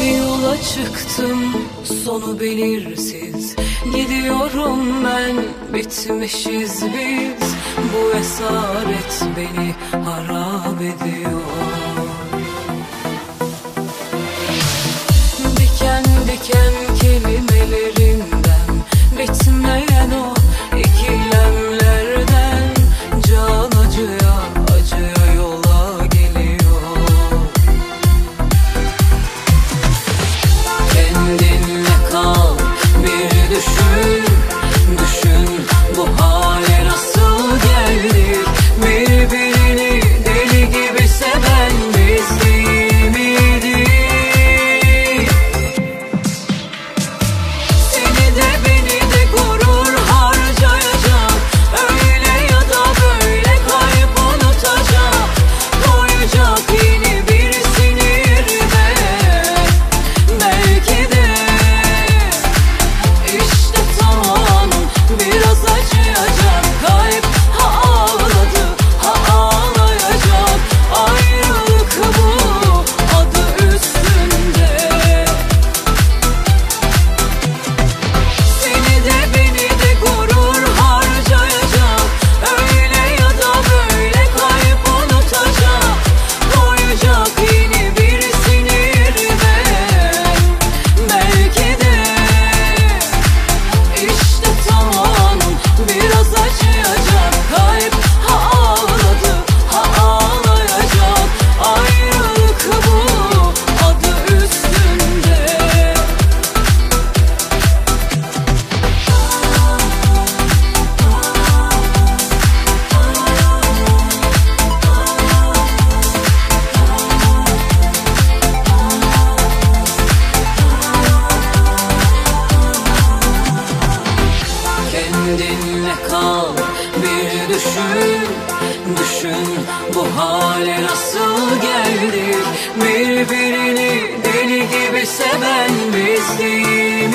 bir yola çıktım. Sonu belirsiz. Gidiyorum ben bitmişiz biz. Bu esaret beni harap ediyor. Diken diken kendinle kal Bir düşün, düşün bu hale nasıl geldik? Birbirini deli gibi seven biz değil.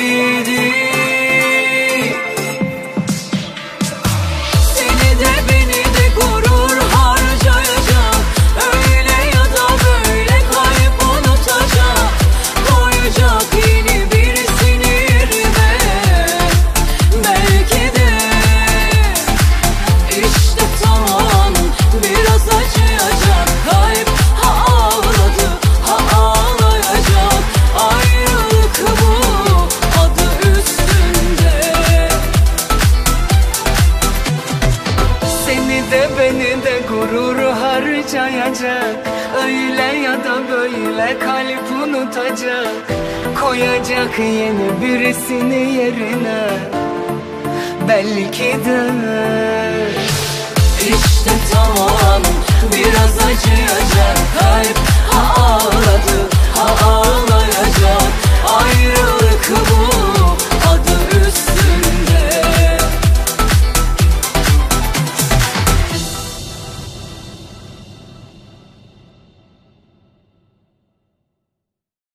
beni de gurur harcayacak. Öyle ya da böyle kalp unutacak. Koyacak yeni birisini yerine. Belki de İşte tamam biraz acıyacak. Kalp Ha ağladı ha ağladı.